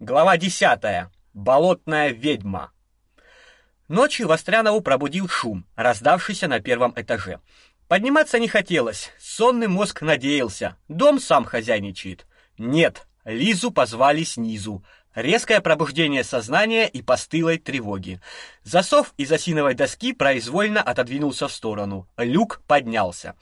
Глава 10. Болотная ведьма. Ночью Вострянову пробудил шум, раздавшийся на первом этаже. Подниматься не хотелось. Сонный мозг надеялся, дом сам хозяйничает. Нет, Лизу позвали снизу. Резкое пробуждение сознания и постылой тревоги. Засов из осиновой доски произвольно отодвинулся в сторону. Люк поднялся.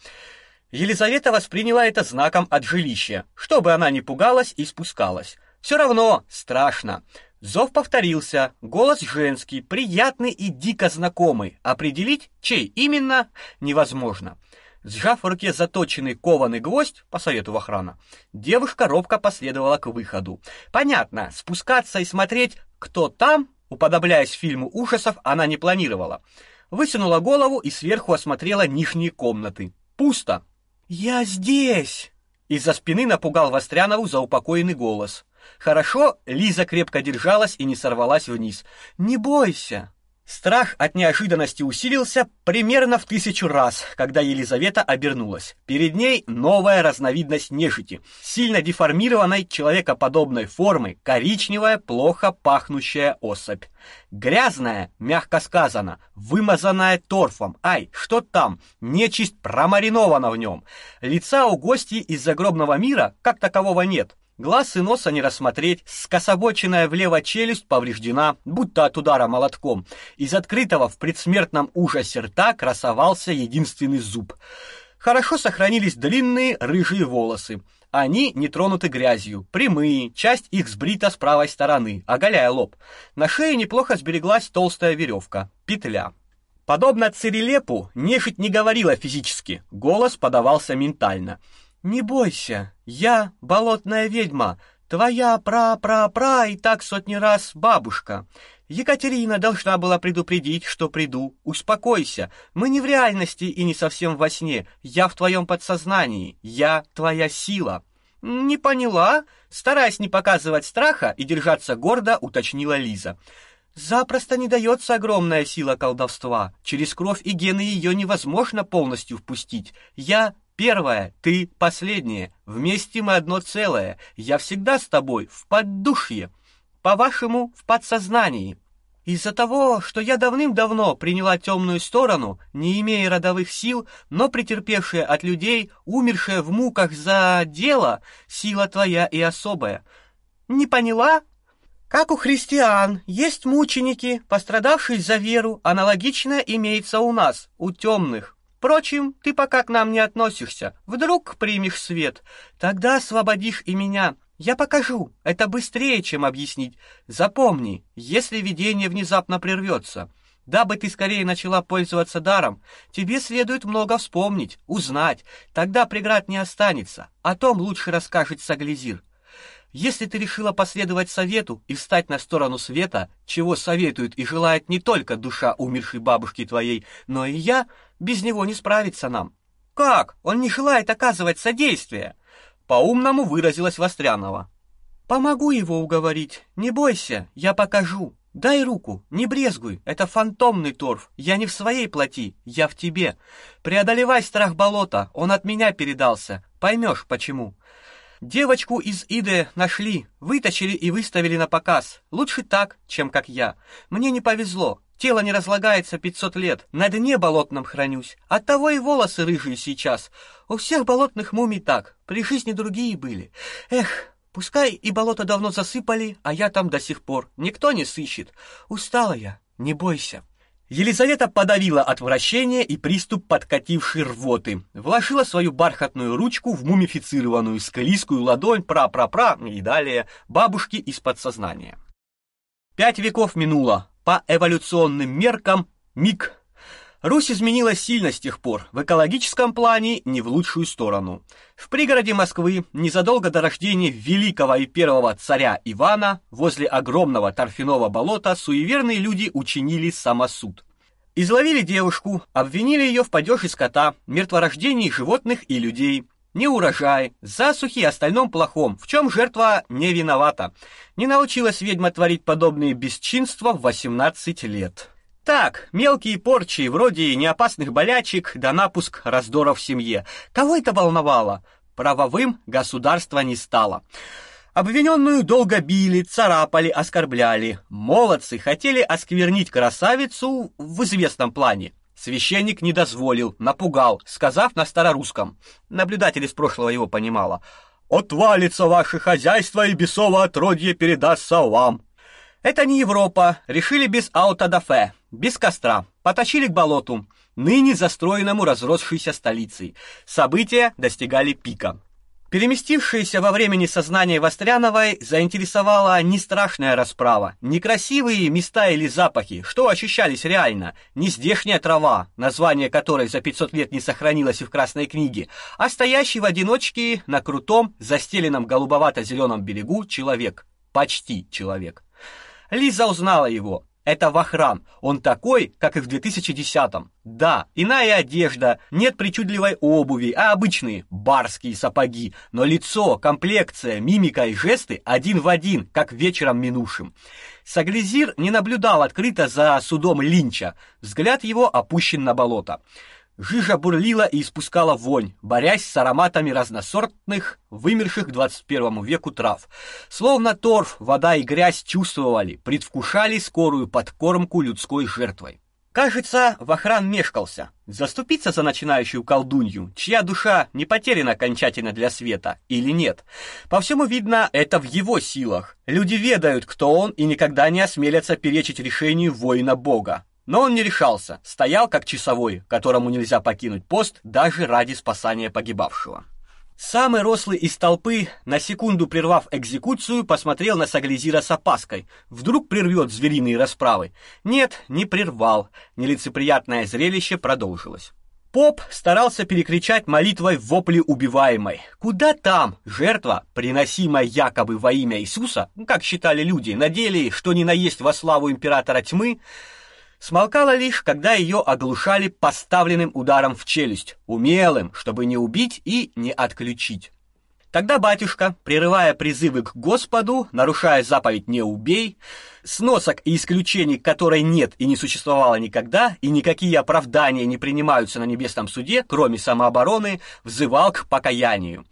Елизавета восприняла это знаком от жилища, чтобы она не пугалась и спускалась. Все равно страшно. Зов повторился, голос женский, приятный и дико знакомый. Определить, чей именно, невозможно. Сжав в руке заточенный кованый гвоздь, по совету охрана, девушка робко последовала к выходу. Понятно, спускаться и смотреть, кто там, уподобляясь фильму ужасов, она не планировала. Высунула голову и сверху осмотрела нижние комнаты. Пусто. «Я здесь!» Из-за спины напугал Вострянову заупокоенный голос. Хорошо, Лиза крепко держалась и не сорвалась вниз. Не бойся. Страх от неожиданности усилился примерно в тысячу раз, когда Елизавета обернулась. Перед ней новая разновидность нежити, сильно деформированной человекоподобной формы, коричневая, плохо пахнущая особь. Грязная, мягко сказано, вымазанная торфом. Ай, что там? Нечисть промаринована в нем. Лица у гостей из загробного мира как такового нет. Глаз и носа не рассмотреть, скособоченная влево челюсть повреждена, будто от удара молотком. Из открытого в предсмертном ужасе рта красовался единственный зуб. Хорошо сохранились длинные рыжие волосы. Они не тронуты грязью, прямые, часть их сбрита с правой стороны, оголяя лоб. На шее неплохо сбереглась толстая веревка, петля. Подобно Цирилепу, нежить не говорила физически, голос подавался ментально — не бойся, я болотная ведьма, твоя пра-пра-пра и так сотни раз бабушка. Екатерина должна была предупредить, что приду. Успокойся. Мы не в реальности и не совсем во сне. Я в твоем подсознании. Я твоя сила. Не поняла? Стараясь не показывать страха и держаться гордо, уточнила Лиза. Запросто не дается огромная сила колдовства. Через кровь и гены ее невозможно полностью впустить. Я Первое, ты последнее. Вместе мы одно целое. Я всегда с тобой в поддушье. По-вашему, в подсознании. Из-за того, что я давным-давно приняла темную сторону, не имея родовых сил, но претерпевшая от людей, умершая в муках за дело, сила твоя и особая. Не поняла? Как у христиан есть мученики, пострадавшие за веру, аналогично имеется у нас, у темных. Впрочем, ты пока к нам не относишься. Вдруг примешь свет, тогда освободишь и меня. Я покажу. Это быстрее, чем объяснить. Запомни, если видение внезапно прервется, дабы ты скорее начала пользоваться даром, тебе следует много вспомнить, узнать. Тогда преград не останется. О том лучше расскажет Саглизир. Если ты решила последовать совету и встать на сторону света, чего советует и желает не только душа умершей бабушки твоей, но и я, без него не справиться нам. Как? Он не желает оказывать содействие. По-умному выразилась Вострянова. Помогу его уговорить. Не бойся, я покажу. Дай руку, не брезгуй. Это фантомный торф. Я не в своей плоти, я в тебе. Преодолевай страх болота. Он от меня передался. Поймешь, почему. Девочку из Иды нашли, вытащили и выставили на показ. Лучше так, чем как я. Мне не повезло. Тело не разлагается 500 лет. На дне болотном хранюсь. Оттого и волосы рыжие сейчас. У всех болотных мумий так. При жизни другие были. Эх, пускай и болото давно засыпали, а я там до сих пор. Никто не сыщет. Устала я. Не бойся. Елизавета подавила отвращение и приступ подкатившей рвоты, вложила свою бархатную ручку в мумифицированную склизкую ладонь пра-пра-пра и далее бабушки из подсознания. Пять веков минуло, по эволюционным меркам миг. Русь изменилась сильно с тех пор, в экологическом плане не в лучшую сторону. В пригороде Москвы, незадолго до рождения великого и первого царя Ивана, возле огромного торфяного болота суеверные люди учинили самосуд. Изловили девушку, обвинили ее в падеже скота, мертворождении животных и людей, неурожай, засухи и остальном плохом, в чем жертва не виновата. Не научилась ведьма творить подобные бесчинства в 18 лет. Так, мелкие порчи, вроде неопасных болячек, да напуск раздоров в семье. Кого это волновало? Правовым государство не стало. Обвиненную долго били, царапали, оскорбляли. Молодцы хотели осквернить красавицу в известном плане. Священник не дозволил, напугал, сказав на старорусском. Наблюдатель из прошлого его понимала. «Отвалится ваше хозяйство, и бесово отродье передастся вам». Это не Европа, решили без аутодафе, без костра, потащили к болоту, ныне застроенному разросшейся столицей. События достигали пика. Переместившееся во времени сознание Востряновой заинтересовала не страшная расправа, не красивые места или запахи, что ощущались реально, не здешняя трава, название которой за 500 лет не сохранилось в Красной книге, а стоящий в одиночке на крутом, застеленном голубовато зеленом берегу человек, почти человек. Лиза узнала его. Это Вахран. Он такой, как и в 2010-м. Да, иная одежда, нет причудливой обуви, а обычные барские сапоги, но лицо, комплекция, мимика и жесты один в один, как вечером минувшим. Саглизир не наблюдал открыто за судом Линча. Взгляд его опущен на болото. Жижа бурлила и испускала вонь, борясь с ароматами разносортных, вымерших к 21 веку трав. Словно торф, вода и грязь чувствовали, предвкушали скорую подкормку людской жертвой. Кажется, Вахран мешкался. Заступиться за начинающую колдунью, чья душа не потеряна окончательно для света, или нет. По всему видно, это в его силах. Люди ведают, кто он, и никогда не осмелятся перечить решению воина бога. Но он не решался, стоял как часовой, которому нельзя покинуть пост даже ради спасания погибавшего. Самый рослый из толпы, на секунду прервав экзекуцию, посмотрел на Саглизира с опаской. Вдруг прервет звериные расправы. Нет, не прервал. Нелицеприятное зрелище продолжилось. Поп старался перекричать молитвой вопли убиваемой. Куда там? Жертва, приносимая якобы во имя Иисуса, как считали люди, на деле, что не наесть во славу императора тьмы, смолкала лишь, когда ее оглушали поставленным ударом в челюсть, умелым, чтобы не убить и не отключить. Тогда батюшка, прерывая призывы к Господу, нарушая заповедь «не убей», сносок и исключений которой нет и не существовало никогда, и никакие оправдания не принимаются на небесном суде, кроме самообороны, взывал к покаянию.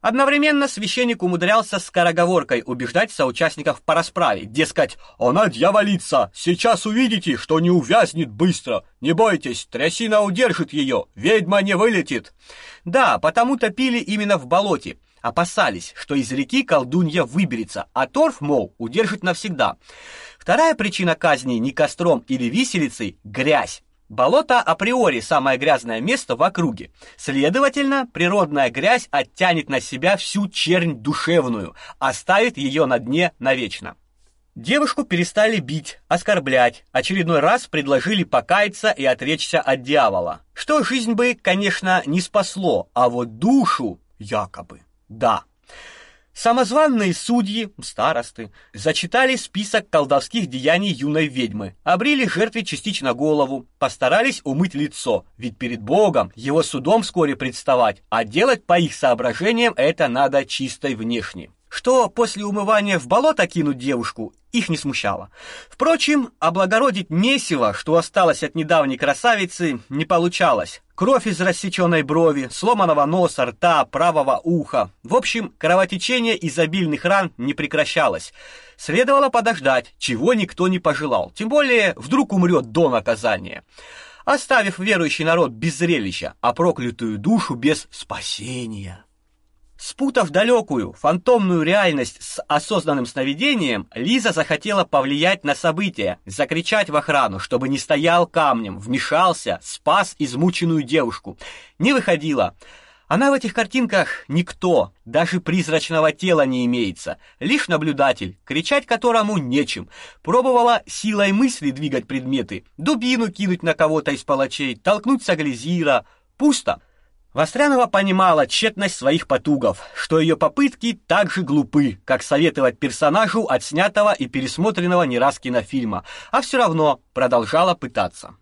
Одновременно священник умудрялся скороговоркой убеждать соучастников по расправе, дескать, «Она дьяволица! Сейчас увидите, что не увязнет быстро! Не бойтесь, трясина удержит ее, ведьма не вылетит!» Да, потому топили именно в болоте. Опасались, что из реки колдунья выберется, а торф, мол, удержит навсегда. Вторая причина казни не костром или виселицей – грязь. Болото априори самое грязное место в округе. Следовательно, природная грязь оттянет на себя всю чернь душевную, оставит ее на дне навечно. Девушку перестали бить, оскорблять, очередной раз предложили покаяться и отречься от дьявола. Что жизнь бы, конечно, не спасло, а вот душу якобы. Да. Самозванные судьи, старосты, зачитали список колдовских деяний юной ведьмы, обрили жертве частично голову, постарались умыть лицо, ведь перед Богом его судом вскоре представать, а делать по их соображениям это надо чистой внешне. Что после умывания в болото кинуть девушку, их не смущало. Впрочем, облагородить месиво, что осталось от недавней красавицы, не получалось. Кровь из рассеченной брови, сломанного носа, рта, правого уха. В общем, кровотечение из обильных ран не прекращалось. Следовало подождать, чего никто не пожелал. Тем более, вдруг умрет до наказания. Оставив верующий народ без зрелища, а проклятую душу без спасения. Спутав далекую, фантомную реальность с осознанным сновидением, Лиза захотела повлиять на события, закричать в охрану, чтобы не стоял камнем, вмешался, спас измученную девушку. Не выходила. Она в этих картинках никто, даже призрачного тела не имеется, лишь наблюдатель, кричать которому нечем. Пробовала силой мысли двигать предметы, дубину кинуть на кого-то из палачей, толкнуть Саглизира. Пусто. Вострянова понимала тщетность своих потугов, что ее попытки так же глупы, как советовать персонажу отснятого и пересмотренного не раз кинофильма, а все равно продолжала пытаться.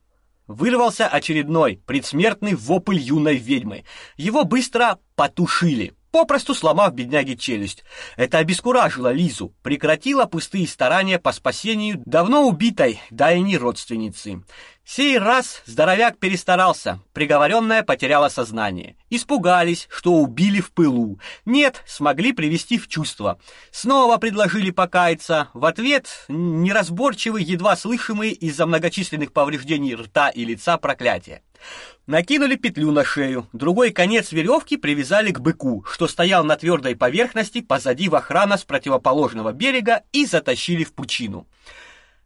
Вырвался очередной предсмертный вопль юной ведьмы. Его быстро потушили. Попросту сломав бедняге челюсть. Это обескуражило Лизу, прекратило пустые старания по спасению давно убитой дальней родственницы. Сей раз здоровяк перестарался, приговоренная потеряла сознание. Испугались, что убили в пылу. Нет, смогли привести в чувство. Снова предложили покаяться. В ответ неразборчивые, едва слышимые из-за многочисленных повреждений рта и лица проклятия. Накинули петлю на шею, другой конец веревки привязали к быку, что стоял на твердой поверхности позади в охрана с противоположного берега и затащили в пучину.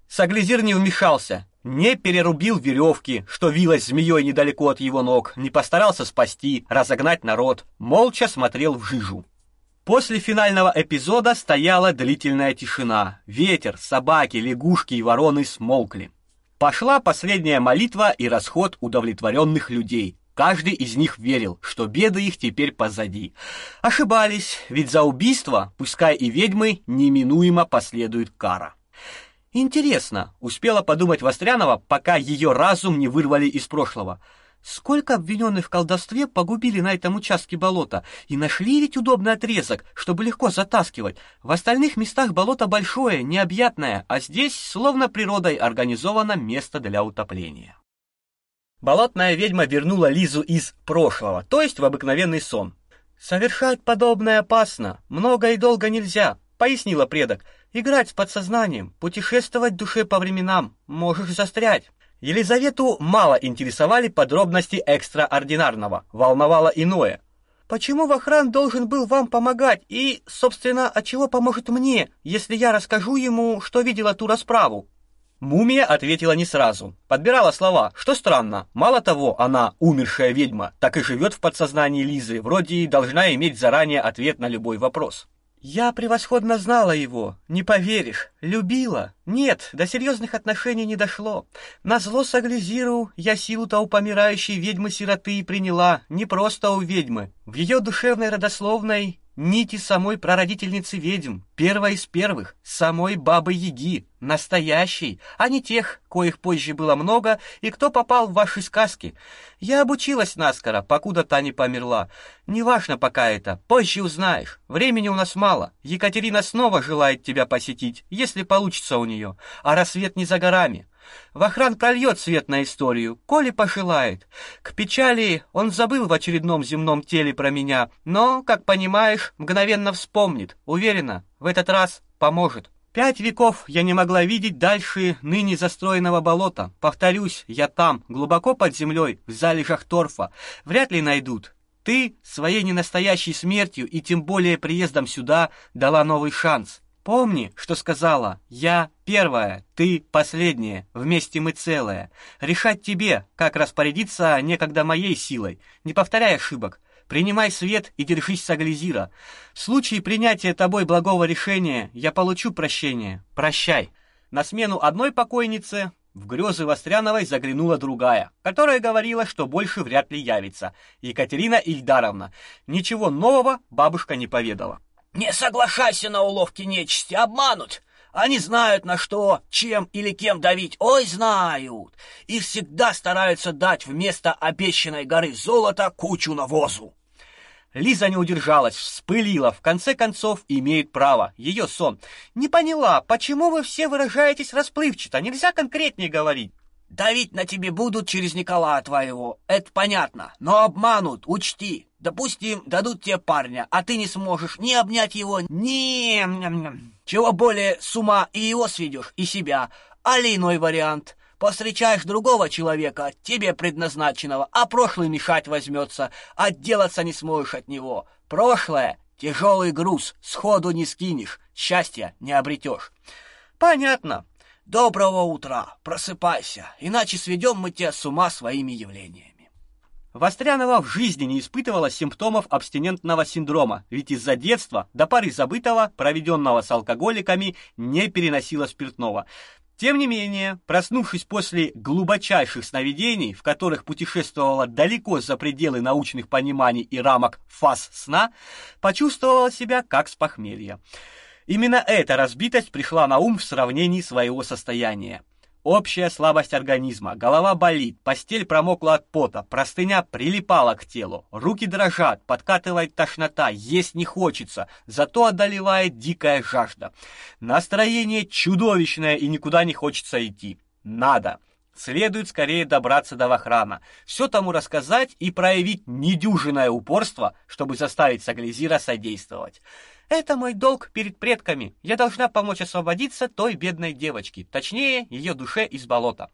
Саглизир не вмешался, не перерубил веревки, что вилась змеей недалеко от его ног, не постарался спасти, разогнать народ, молча смотрел в жижу. После финального эпизода стояла длительная тишина. Ветер, собаки, лягушки и вороны смолкли. Пошла последняя молитва и расход удовлетворенных людей. Каждый из них верил, что беды их теперь позади. Ошибались, ведь за убийство, пускай и ведьмы, неминуемо последует кара. Интересно, успела подумать Вострянова, пока ее разум не вырвали из прошлого. Сколько обвиненных в колдовстве погубили на этом участке болота, и нашли ведь удобный отрезок, чтобы легко затаскивать. В остальных местах болото большое, необъятное, а здесь словно природой организовано место для утопления. Болотная ведьма вернула Лизу из прошлого, то есть в обыкновенный сон. Совершать подобное опасно, много и долго нельзя, пояснила предок. Играть с подсознанием, путешествовать душе по временам, можешь застрять. Елизавету мало интересовали подробности экстраординарного, волновало иное. Почему Вахран должен был вам помогать и, собственно, от чего поможет мне, если я расскажу ему, что видела ту расправу? Мумия ответила не сразу, подбирала слова. Что странно, мало того, она умершая ведьма, так и живет в подсознании Лизы, вроде и должна иметь заранее ответ на любой вопрос. Я превосходно знала его, не поверишь, любила. Нет, до серьезных отношений не дошло. На зло Саглизиру я силу-то у помирающей ведьмы-сироты и приняла, не просто у ведьмы. В ее душевной родословной нити самой прародительницы ведьм, первой из первых, самой бабы-яги, настоящей, а не тех, коих позже было много и кто попал в ваши сказки. Я обучилась наскоро, покуда та не померла. Неважно пока это, позже узнаешь. Времени у нас мало. Екатерина снова желает тебя посетить, если получится у нее, а рассвет не за горами. Вахран прольет свет на историю, коли пожелает. К печали он забыл в очередном земном теле про меня, но, как понимаешь, мгновенно вспомнит. Уверена, в этот раз поможет. Пять веков я не могла видеть дальше ныне застроенного болота. Повторюсь, я там, глубоко под землей, в залежах торфа. Вряд ли найдут. Ты своей ненастоящей смертью и тем более приездом сюда дала новый шанс. Помни, что сказала. Я первая, ты последняя, вместе мы целое. Решать тебе, как распорядиться некогда моей силой. Не повторяй ошибок. Принимай свет и держись Саглизира. В случае принятия тобой благого решения я получу прощение. Прощай. На смену одной покойнице в грезы Востряновой заглянула другая, которая говорила, что больше вряд ли явится. Екатерина Ильдаровна. Ничего нового бабушка не поведала. Не соглашайся на уловки нечисти, обманут. Они знают, на что, чем или кем давить. Ой, знают. И всегда стараются дать вместо обещанной горы золота кучу навозу. Лиза не удержалась, вспылила. В конце концов, имеет право. Ее сон. Не поняла, почему вы все выражаетесь расплывчато? Нельзя конкретнее говорить. Давить на тебе будут через Николая твоего, это понятно, но обманут, учти. Допустим, дадут тебе парня, а ты не сможешь ни обнять его, ни... Чего более с ума и его сведешь, и себя. Али иной вариант. Постречаешь другого человека, тебе предназначенного, а прошлый мешать возьмется, отделаться не сможешь от него. Прошлое — тяжелый груз, сходу не скинешь, счастья не обретешь. Понятно. Доброго утра, просыпайся, иначе сведем мы тебя с ума своими явлениями. Вострянова в жизни не испытывала симптомов абстинентного синдрома, ведь из-за детства до пары забытого, проведенного с алкоголиками, не переносила спиртного. Тем не менее, проснувшись после глубочайших сновидений, в которых путешествовала далеко за пределы научных пониманий и рамок фаз сна, почувствовала себя как с похмелья. Именно эта разбитость пришла на ум в сравнении своего состояния. общая слабость организма, голова болит, постель промокла от пота, простыня прилипала к телу, руки дрожат, подкатывает тошнота, есть не хочется, зато одолевает дикая жажда. Настроение чудовищное и никуда не хочется идти. Надо. Следует скорее добраться до Вахрана, все тому рассказать и проявить недюжинное упорство, чтобы заставить Саглизира содействовать. Это мой долг перед предками. Я должна помочь освободиться той бедной девочке, точнее, ее душе из болота.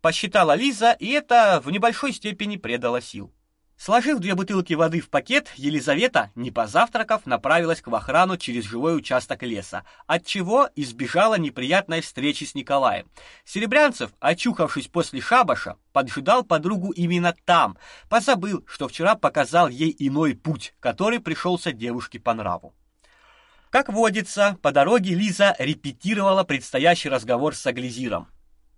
Посчитала Лиза, и это в небольшой степени предало сил. Сложив две бутылки воды в пакет, Елизавета, не позавтракав, направилась к Вахрану через живой участок леса, от чего избежала неприятной встречи с Николаем. Серебрянцев, очухавшись после шабаша, поджидал подругу именно там, позабыл, что вчера показал ей иной путь, который пришелся девушке по нраву. Как водится, по дороге Лиза репетировала предстоящий разговор с Аглизиром.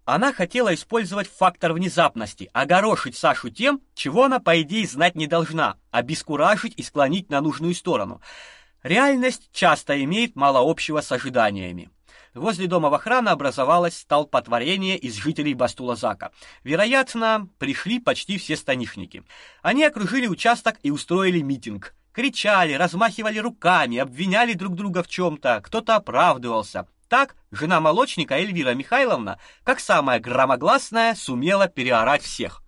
Она хотела использовать фактор внезапности, огорошить Сашу тем, чего она, по идее, знать не должна, обескуражить и склонить на нужную сторону. Реальность часто имеет мало общего с ожиданиями. Возле дома в охраны образовалось столпотворение из жителей Бастулазака. Вероятно, пришли почти все станишники. Они окружили участок и устроили митинг. Кричали, размахивали руками, обвиняли друг друга в чем то кто-то оправдывался. Так жена молочника Эльвира Михайловна, как самая громогласная, сумела переорать всех.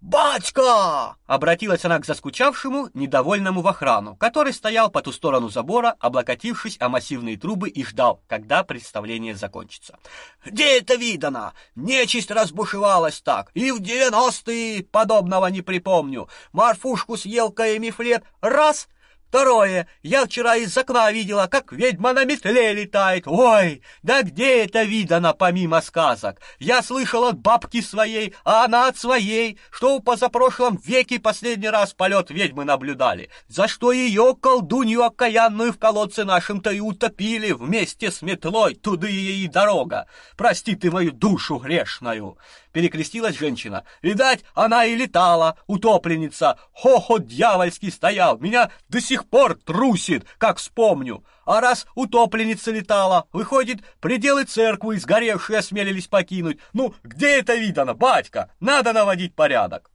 «Батька!» — обратилась она к заскучавшему, недовольному в охрану, который стоял по ту сторону забора, облокотившись о массивные трубы и ждал, когда представление закончится. «Где это видано? Нечисть разбушевалась так, и в девяностые подобного не припомню. Марфушку съел Каемифлет раз — Второе, я вчера из окна видела, как ведьма на метле летает. Ой, да где это видано помимо сказок? Я слышала от бабки своей, а она от своей, что в позапрошлом веке последний раз полет ведьмы наблюдали. За что ее колдунью окаянную в колодце нашем-то и утопили вместе с метлой, туды ей и дорога. Прости ты мою душу грешную перекрестилась женщина. Видать, она и летала, утопленница. Хохот дьявольский стоял, меня до сих пор трусит, как вспомню. А раз утопленница летала, выходит, пределы церквы сгоревшие осмелились покинуть. Ну, где это видано, батька? Надо наводить порядок.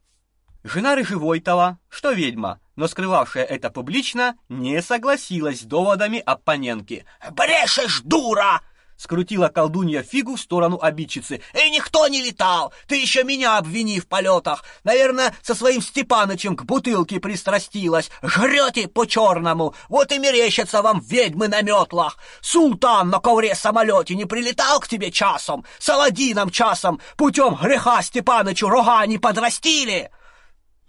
Жена Рыжевойтова, что ведьма, но скрывавшая это публично, не согласилась с доводами оппонентки. «Брешешь, дура!» Скрутила колдунья фигу в сторону обидчицы. «Эй, никто не летал! Ты еще меня обвини в полетах! Наверное, со своим Степанычем к бутылке пристрастилась! Жрете по-черному! Вот и мерещатся вам ведьмы на метлах! Султан на ковре-самолете не прилетал к тебе часом? Саладином часом путем греха Степанычу рога не подрастили?»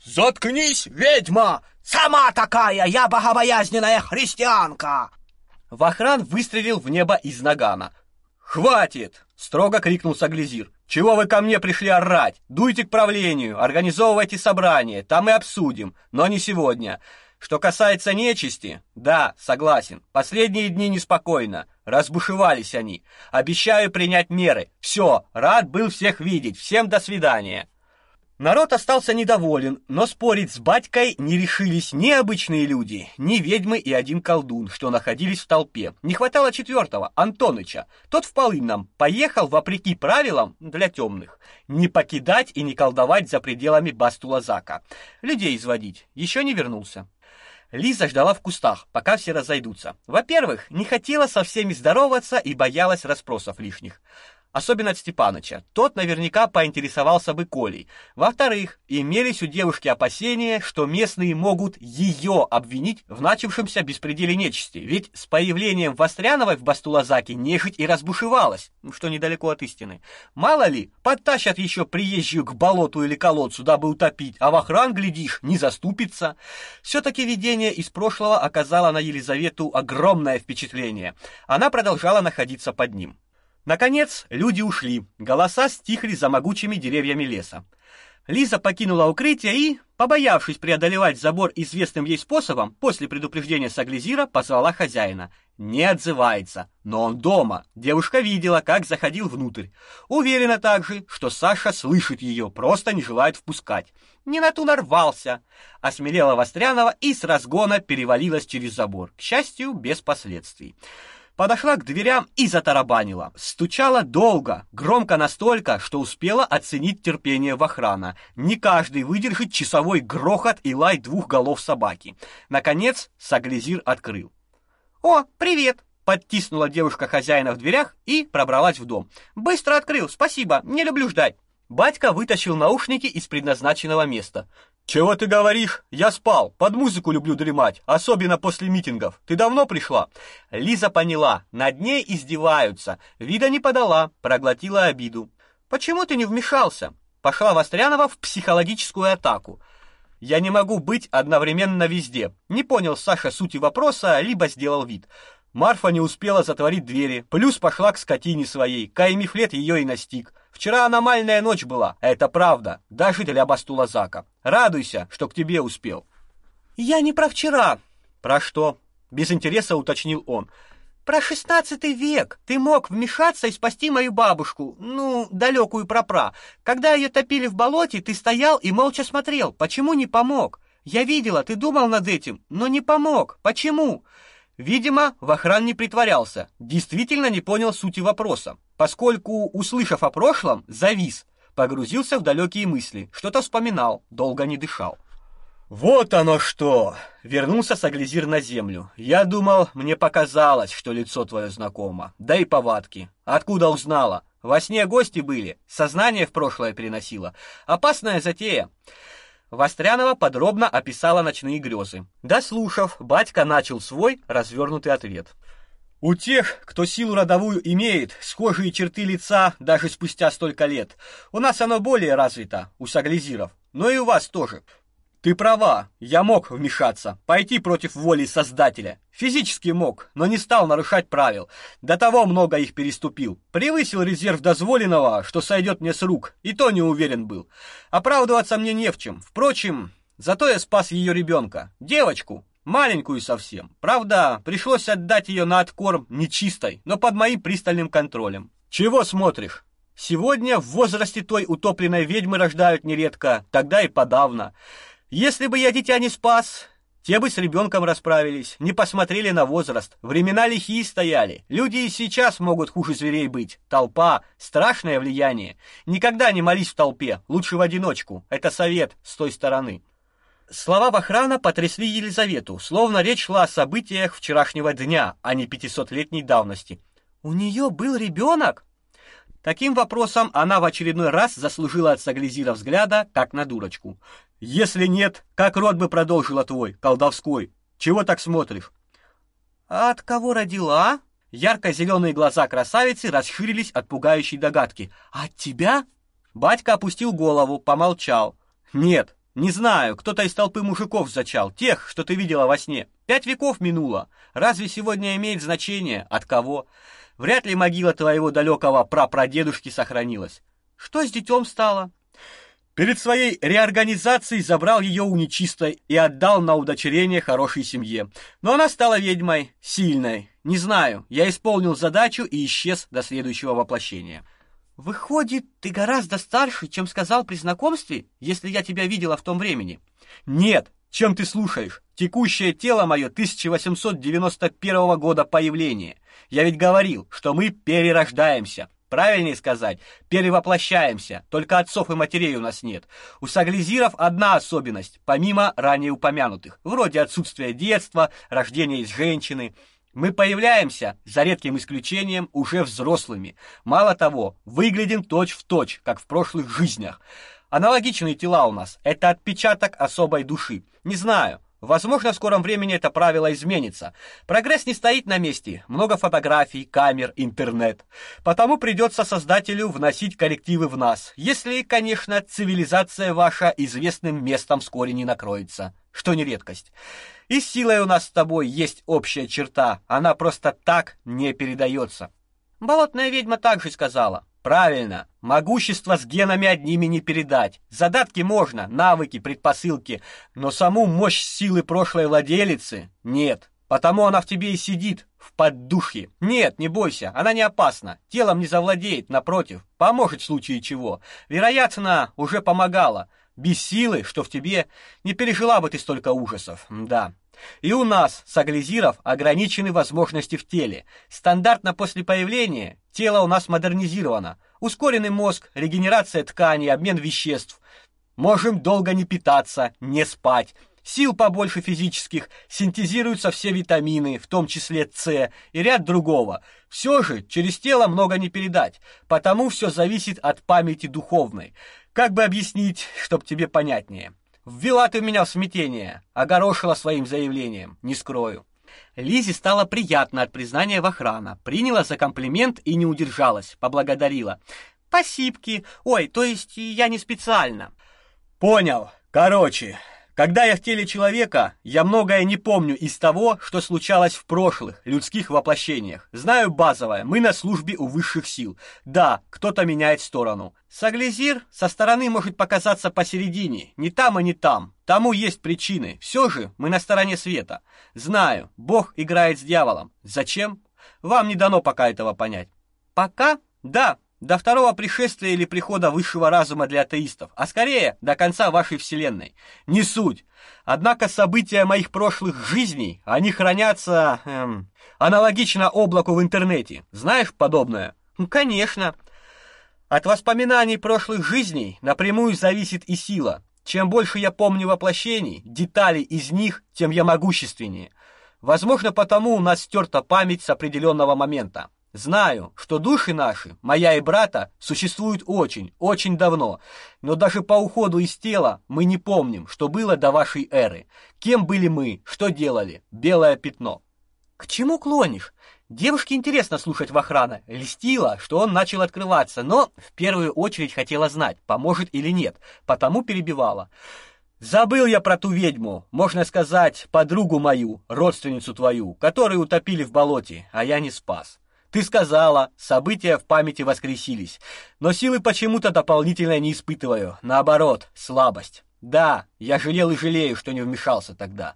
«Заткнись, ведьма!» «Сама такая! Я богобоязненная христианка!» Вахран выстрелил в небо из нагана. «Хватит!» — строго крикнул Саглизир. «Чего вы ко мне пришли орать? Дуйте к правлению, организовывайте собрание, там и обсудим, но не сегодня. Что касается нечисти, да, согласен, последние дни неспокойно, разбушевались они. Обещаю принять меры. Все, рад был всех видеть, всем до свидания». Народ остался недоволен, но спорить с батькой не решились ни обычные люди, ни ведьмы и один колдун, что находились в толпе. Не хватало четвертого, Антоныча. Тот в полынном поехал вопреки правилам для темных. Не покидать и не колдовать за пределами Бастулазака. Людей изводить. Еще не вернулся. Лиза ждала в кустах, пока все разойдутся. Во-первых, не хотела со всеми здороваться и боялась расспросов лишних особенно от Степаныча. Тот наверняка поинтересовался бы Колей. Во-вторых, имелись у девушки опасения, что местные могут ее обвинить в начавшемся беспределе нечисти, ведь с появлением Востряновой в Бастулазаке нежить и разбушевалась, что недалеко от истины. Мало ли, подтащат еще приезжую к болоту или колодцу, дабы утопить, а в охран, глядишь, не заступится. Все-таки видение из прошлого оказало на Елизавету огромное впечатление. Она продолжала находиться под ним. Наконец, люди ушли. Голоса стихли за могучими деревьями леса. Лиза покинула укрытие и, побоявшись преодолевать забор известным ей способом, после предупреждения Саглизира позвала хозяина. Не отзывается, но он дома. Девушка видела, как заходил внутрь. Уверена также, что Саша слышит ее, просто не желает впускать. Не на ту нарвался. Осмелела Вострянова и с разгона перевалилась через забор. К счастью, без последствий. Подошла к дверям и затарабанила. Стучала долго, громко настолько, что успела оценить терпение Вахрана. Не каждый выдержит часовой грохот и лай двух голов собаки. Наконец, Саглизир открыл. «О, привет!» Подтиснула девушка хозяина в дверях и пробралась в дом. «Быстро открыл, спасибо, не люблю ждать». Батька вытащил наушники из предназначенного места. «Чего ты говоришь? Я спал, под музыку люблю дремать, особенно после митингов. Ты давно пришла?» Лиза поняла, над ней издеваются. Вида не подала, проглотила обиду. «Почему ты не вмешался?» Пошла Вострянова в психологическую атаку. «Я не могу быть одновременно везде». Не понял Саша сути вопроса, либо сделал вид. Марфа не успела затворить двери, плюс пошла к скотине своей. Каймифлет ее и настиг. Вчера аномальная ночь была, это правда, даже для Бастулазака. Радуйся, что к тебе успел. Я не про вчера. Про что? Без интереса уточнил он. Про шестнадцатый век. Ты мог вмешаться и спасти мою бабушку, ну, далекую прапра. Когда ее топили в болоте, ты стоял и молча смотрел. Почему не помог? Я видела, ты думал над этим, но не помог. Почему? Видимо, Вахран не притворялся, действительно не понял сути вопроса, поскольку, услышав о прошлом, завис, погрузился в далекие мысли, что-то вспоминал, долго не дышал. Вот оно что. Вернулся Саглизир на землю. Я думал, мне показалось, что лицо твое знакомо, да и повадки. Откуда узнала? Во сне гости были, сознание в прошлое переносило. Опасная затея. Вострянова подробно описала ночные грезы. Дослушав, батька начал свой развернутый ответ. У тех, кто силу родовую имеет, схожие черты лица даже спустя столько лет. У нас оно более развито, у саглизиров, но и у вас тоже. Ты права, я мог вмешаться, пойти против воли Создателя. Физически мог, но не стал нарушать правил. До того много их переступил. Превысил резерв дозволенного, что сойдет мне с рук, и то не уверен был. Оправдываться мне не в чем. Впрочем, зато я спас ее ребенка, девочку, маленькую совсем. Правда, пришлось отдать ее на откорм нечистой, но под моим пристальным контролем. Чего смотришь? Сегодня в возрасте той утопленной ведьмы рождают нередко, тогда и подавно. Если бы я дитя не спас, те бы с ребенком расправились, не посмотрели на возраст. Времена лихие стояли. Люди и сейчас могут хуже зверей быть. Толпа страшное влияние. Никогда не молись в толпе, лучше в одиночку. Это совет с той стороны. Слова Вахрана потрясли Елизавету, словно речь шла о событиях вчерашнего дня, а не пятисотлетней давности. У нее был ребенок? Таким вопросом она в очередной раз заслужила от Саглизира взгляда, как на дурочку. Если нет, как род бы продолжила твой, колдовской? Чего так смотришь? А от кого родила? Ярко-зеленые глаза красавицы расширились от пугающей догадки. От тебя? Батька опустил голову, помолчал. Нет, не знаю, кто-то из толпы мужиков зачал, тех, что ты видела во сне. Пять веков минуло. Разве сегодня имеет значение от кого? Вряд ли могила твоего далекого прапрадедушки сохранилась. Что с детем стало? Перед своей реорганизацией забрал ее у нечистой и отдал на удочерение хорошей семье. Но она стала ведьмой, сильной. Не знаю, я исполнил задачу и исчез до следующего воплощения. Выходит, ты гораздо старше, чем сказал при знакомстве, если я тебя видела в том времени. Нет, чем ты слушаешь? Текущее тело мое 1891 года появления. Я ведь говорил, что мы перерождаемся. Правильнее сказать, перевоплощаемся. Только отцов и матерей у нас нет. У саглизиров одна особенность, помимо ранее упомянутых, вроде отсутствия детства, рождения из женщины. Мы появляемся, за редким исключением, уже взрослыми. Мало того, выглядим точь-в-точь, точь, как в прошлых жизнях. Аналогичные тела у нас это отпечаток особой души. Не знаю, Возможно, в скором времени это правило изменится. Прогресс не стоит на месте. Много фотографий, камер, интернет. Потому придется создателю вносить коррективы в нас. Если, конечно, цивилизация ваша известным местом вскоре не накроется, что не редкость. И с силой у нас с тобой есть общая черта. Она просто так не передается. Болотная ведьма также сказала: Правильно. Могущество с генами одними не передать. Задатки можно, навыки, предпосылки, но саму мощь силы прошлой владелицы нет. Потому она в тебе и сидит, в поддушье. Нет, не бойся, она не опасна. Телом не завладеет, напротив, поможет в случае чего. Вероятно, уже помогала. Без силы, что в тебе, не пережила бы ты столько ужасов. Да. И у нас, саглизиров, ограничены возможности в теле. Стандартно после появления тело у нас модернизировано. Ускоренный мозг, регенерация тканей, обмен веществ. Можем долго не питаться, не спать. Сил побольше физических, синтезируются все витамины, в том числе С и ряд другого. Все же через тело много не передать, потому все зависит от памяти духовной. Как бы объяснить, чтоб тебе понятнее? Ввела ты меня в смятение, огорошила своим заявлением, не скрою. Лизе стало приятно от признания в охрана, приняла за комплимент и не удержалась, поблагодарила. «Спасибки. Ой, то есть я не специально». «Понял. Короче, когда я в теле человека, я многое не помню из того, что случалось в прошлых людских воплощениях. Знаю базовое, мы на службе у высших сил. Да, кто-то меняет сторону. Саглизир со стороны может показаться посередине, не там и не там. Тому есть причины. Все же мы на стороне света. Знаю, Бог играет с дьяволом. Зачем? Вам не дано пока этого понять. Пока? Да, до второго пришествия или прихода высшего разума для атеистов, а скорее до конца вашей вселенной. Не суть. Однако события моих прошлых жизней, они хранятся эм, аналогично облаку в интернете. Знаешь подобное? Ну, конечно. От воспоминаний прошлых жизней напрямую зависит и сила. Чем больше я помню воплощений, деталей из них, тем я могущественнее. Возможно, потому у нас стерта память с определенного момента. Знаю, что души наши, моя и брата, существуют очень, очень давно, но даже по уходу из тела мы не помним, что было до вашей эры. Кем были мы, что делали? Белое пятно. К чему клонишь? Девушке интересно слушать Вахрана. Льстила, что он начал открываться, но в первую очередь хотела знать, поможет или нет, потому перебивала. Забыл я про ту ведьму, можно сказать, подругу мою, родственницу твою, которую утопили в болоте, а я не спас. Ты сказала, события в памяти воскресились, но силы почему-то дополнительно не испытываю. Наоборот, слабость. Да, я жалел и жалею, что не вмешался тогда.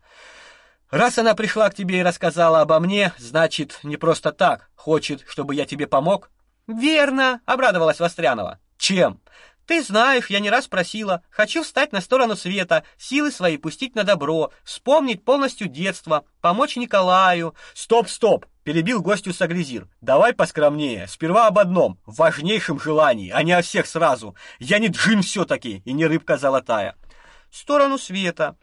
Раз она пришла к тебе и рассказала обо мне, значит, не просто так, хочет, чтобы я тебе помог. Верно, обрадовалась Вострянова. Чем? Ты знаешь, я не раз просила, хочу встать на сторону света, силы свои пустить на добро, вспомнить полностью детство, помочь Николаю. Стоп, стоп, перебил гостю Саглизир. Давай поскромнее. Сперва об одном, важнейшем желании, а не о всех сразу. Я не джин все таки и не рыбка золотая. Сторону света.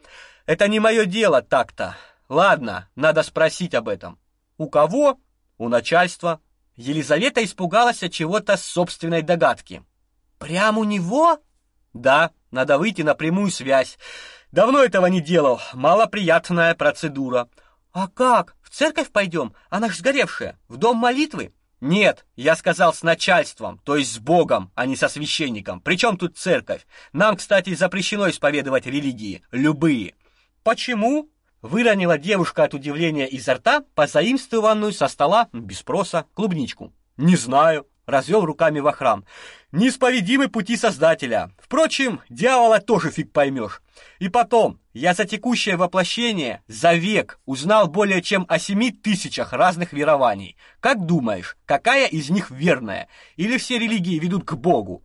Это не мое дело так-то. Ладно, надо спросить об этом. У кого? У начальства. Елизавета испугалась от чего-то собственной догадки. Прямо у него? Да, надо выйти на прямую связь. Давно этого не делал. Малоприятная процедура. А как? Церковь пойдем? Она ж сгоревшая. В дом молитвы? Нет, я сказал с начальством, то есть с Богом, а не со священником. Причем тут церковь? Нам, кстати, запрещено исповедовать религии, любые. Почему? Выронила девушка от удивления изо рта позаимствованную со стола без спроса клубничку. Не знаю развел руками во храм. Неисповедимы пути Создателя. Впрочем, дьявола тоже фиг поймешь. И потом, я за текущее воплощение за век узнал более чем о семи тысячах разных верований. Как думаешь, какая из них верная? Или все религии ведут к Богу?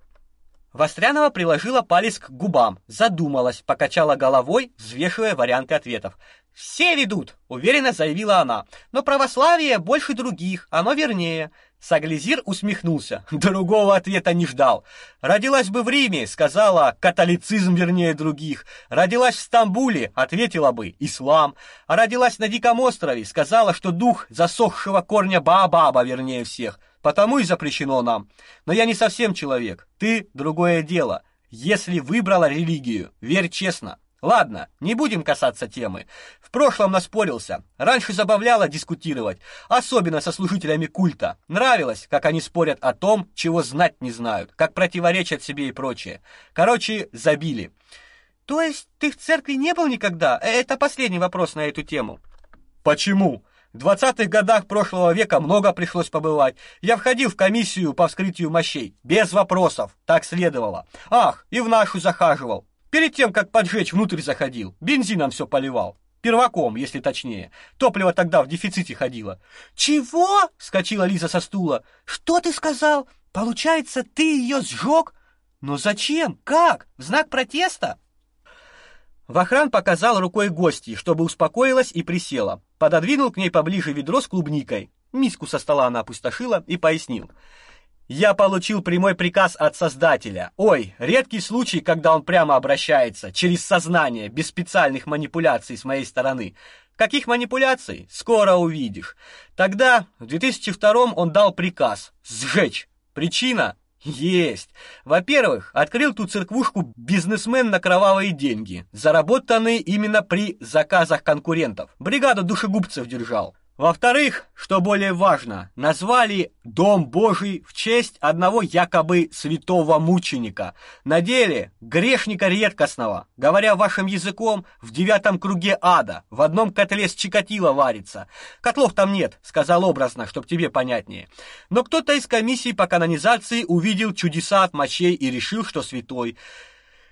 Вострянова приложила палец к губам, задумалась, покачала головой, взвешивая варианты ответов. «Все ведут», — уверенно заявила она. «Но православие больше других, оно вернее. Саглизир усмехнулся. Другого ответа не ждал. Родилась бы в Риме, сказала, католицизм вернее других. Родилась в Стамбуле, ответила бы, ислам. А родилась на Диком острове, сказала, что дух засохшего корня Баобаба вернее всех. Потому и запрещено нам. Но я не совсем человек. Ты другое дело. Если выбрала религию, верь честно. Ладно, не будем касаться темы. В прошлом наспорился. Раньше забавляло дискутировать, особенно со служителями культа. Нравилось, как они спорят о том, чего знать не знают, как противоречат себе и прочее. Короче, забили. То есть ты в церкви не был никогда? Э, это последний вопрос на эту тему. Почему? В двадцатых годах прошлого века много пришлось побывать. Я входил в комиссию по вскрытию мощей. Без вопросов. Так следовало. Ах, и в нашу захаживал. Перед тем, как поджечь, внутрь заходил. Бензином все поливал. Перваком, если точнее. Топливо тогда в дефиците ходило. «Чего?» — вскочила Лиза со стула. «Что ты сказал? Получается, ты ее сжег? Но зачем? Как? В знак протеста?» Вахран показал рукой гости, чтобы успокоилась и присела. Пододвинул к ней поближе ведро с клубникой. Миску со стола она опустошила и пояснил. Я получил прямой приказ от Создателя. Ой, редкий случай, когда он прямо обращается, через сознание, без специальных манипуляций с моей стороны. Каких манипуляций? Скоро увидишь. Тогда, в 2002 он дал приказ сжечь. Причина? Есть. Во-первых, открыл ту церквушку бизнесмен на кровавые деньги, заработанные именно при заказах конкурентов. Бригаду душегубцев держал. Во-вторых, что более важно, назвали Дом Божий в честь одного якобы святого мученика, на деле грешника редкостного, говоря вашим языком, в девятом круге ада, в одном котле с Чикатило варится. Котлов там нет, сказал образно, чтоб тебе понятнее. Но кто-то из комиссии по канонизации увидел чудеса от мощей и решил, что святой.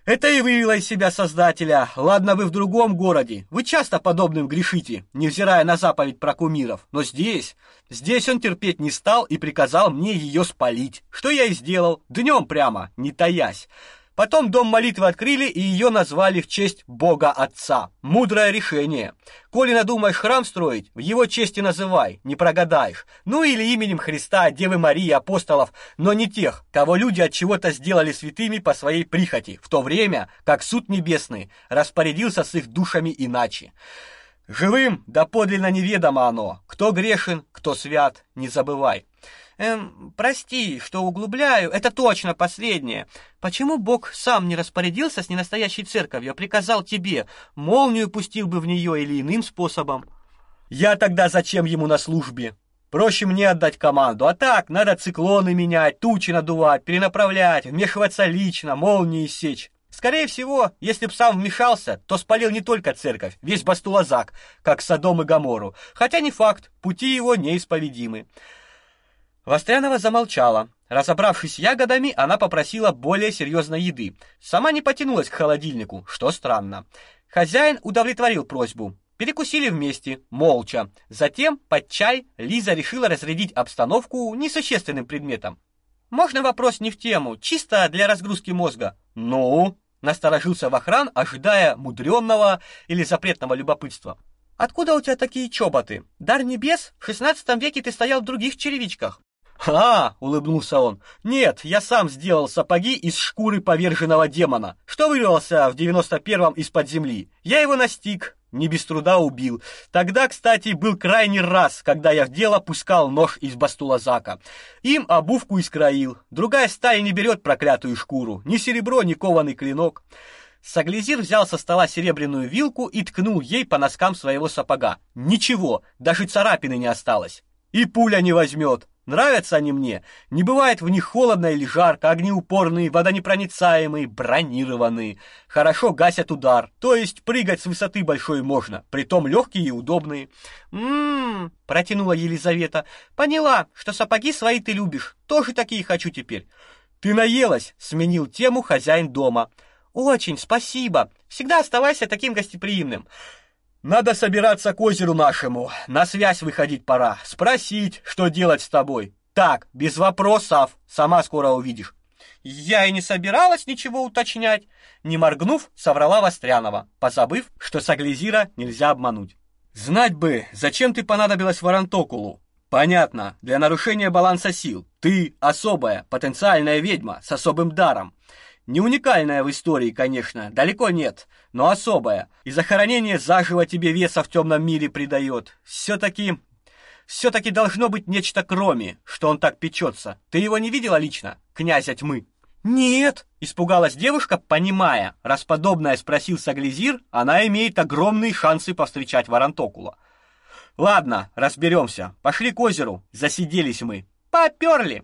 Это и вывело из себя Создателя. Ладно, вы в другом городе. Вы часто подобным грешите, невзирая на заповедь про кумиров. Но здесь... Здесь он терпеть не стал и приказал мне ее спалить. Что я и сделал. Днем прямо, не таясь. Потом дом молитвы открыли и ее назвали в честь Бога Отца. Мудрое решение. Коли надумаешь храм строить, в его честь и называй, не прогадаешь. Ну или именем Христа, Девы Марии, апостолов, но не тех, кого люди от чего-то сделали святыми по своей прихоти, в то время, как суд небесный распорядился с их душами иначе. Живым да подлинно неведомо оно, кто грешен, кто свят, не забывай. Эм, прости, что углубляю, это точно последнее. Почему Бог сам не распорядился с ненастоящей церковью, а приказал тебе, молнию пустил бы в нее или иным способом? Я тогда зачем ему на службе? Проще мне отдать команду, а так надо циклоны менять, тучи надувать, перенаправлять, вмешиваться лично, молнии сечь. Скорее всего, если б сам вмешался, то спалил не только церковь, весь Бастулазак, как Содом и Гоморру. Хотя не факт, пути его неисповедимы. Вострянова замолчала. Разобравшись ягодами, она попросила более серьезной еды. Сама не потянулась к холодильнику, что странно. Хозяин удовлетворил просьбу. Перекусили вместе, молча. Затем, под чай, Лиза решила разрядить обстановку несущественным предметом. «Можно вопрос не в тему, чисто для разгрузки мозга?» «Ну?» — насторожился Вахран, ожидая мудренного или запретного любопытства. «Откуда у тебя такие чоботы? Дар небес? В шестнадцатом веке ты стоял в других черевичках. «А!» — улыбнулся он. «Нет, я сам сделал сапоги из шкуры поверженного демона, что вырвался в девяносто первом из-под земли. Я его настиг, не без труда убил. Тогда, кстати, был крайний раз, когда я в дело пускал нож из бастулазака. Им обувку искроил. Другая стая не берет проклятую шкуру. Ни серебро, ни кованый клинок». Саглизир взял со стола серебряную вилку и ткнул ей по носкам своего сапога. Ничего, даже царапины не осталось. И пуля не возьмет. Нравятся они мне. Не бывает в них холодно или жарко, огнеупорные, водонепроницаемые, бронированные. Хорошо гасят удар, то есть прыгать с высоты большой можно, притом легкие и удобные. М-м, протянула Елизавета. Поняла, что сапоги свои ты любишь. Тоже такие хочу теперь. Ты наелась, сменил тему хозяин дома. Очень спасибо. Всегда оставайся таким гостеприимным. Надо собираться к озеру нашему. На связь выходить пора. Спросить, что делать с тобой. Так, без вопросов. Сама скоро увидишь. Я и не собиралась ничего уточнять, не моргнув, соврала Вострянова, позабыв, что Саглизира нельзя обмануть. Знать бы, зачем ты понадобилась Варантокулу? Понятно, для нарушения баланса сил. Ты особая, потенциальная ведьма с особым даром. Не уникальная в истории, конечно, далеко нет, но особая. И захоронение заживо тебе веса в темном мире придает. Все-таки... Все-таки должно быть нечто кроме, что он так печется. Ты его не видела лично, князя тьмы? Нет, испугалась девушка, понимая, раз подобное спросил Саглизир, она имеет огромные шансы повстречать Варантокула. Ладно, разберемся. Пошли к озеру, засиделись мы. Поперли.